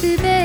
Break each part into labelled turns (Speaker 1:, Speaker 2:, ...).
Speaker 1: すべ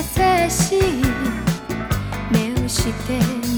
Speaker 1: 優しい。目をして